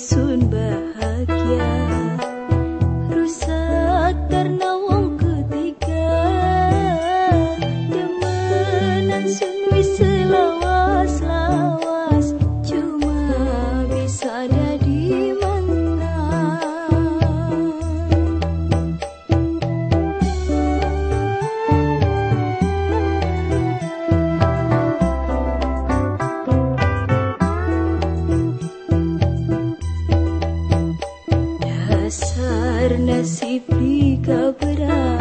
soon burn. se fica bravo.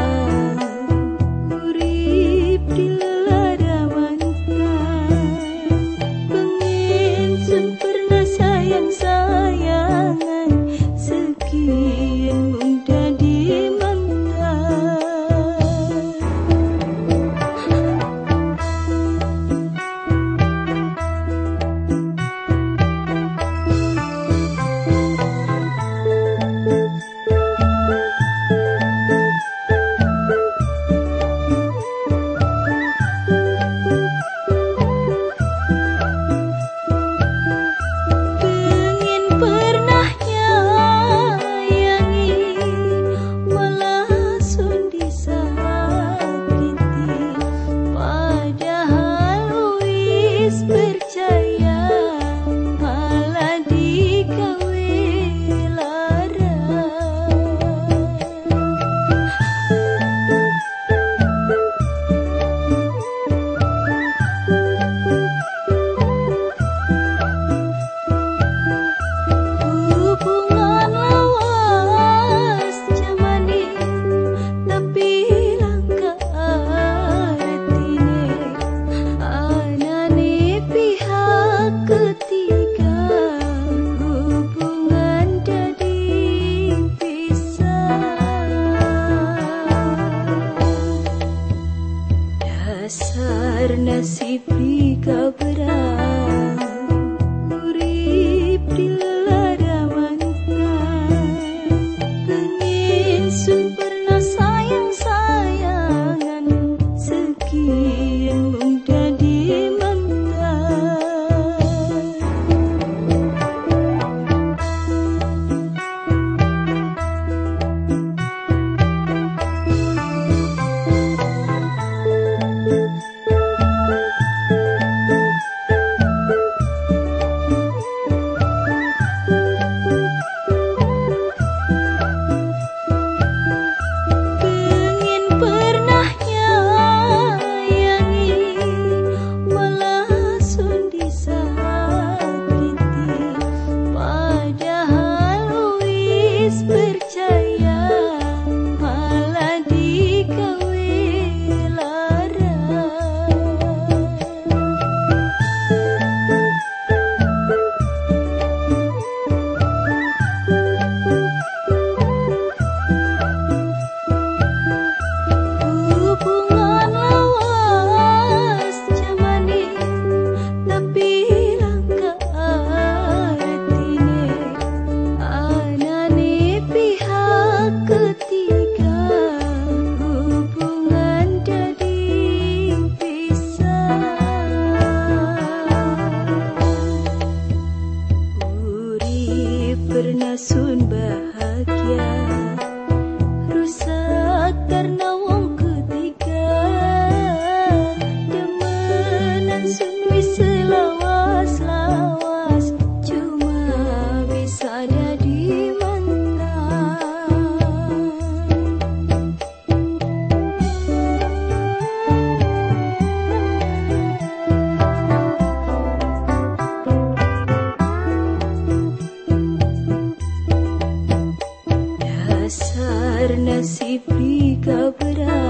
Dasar nasib di berat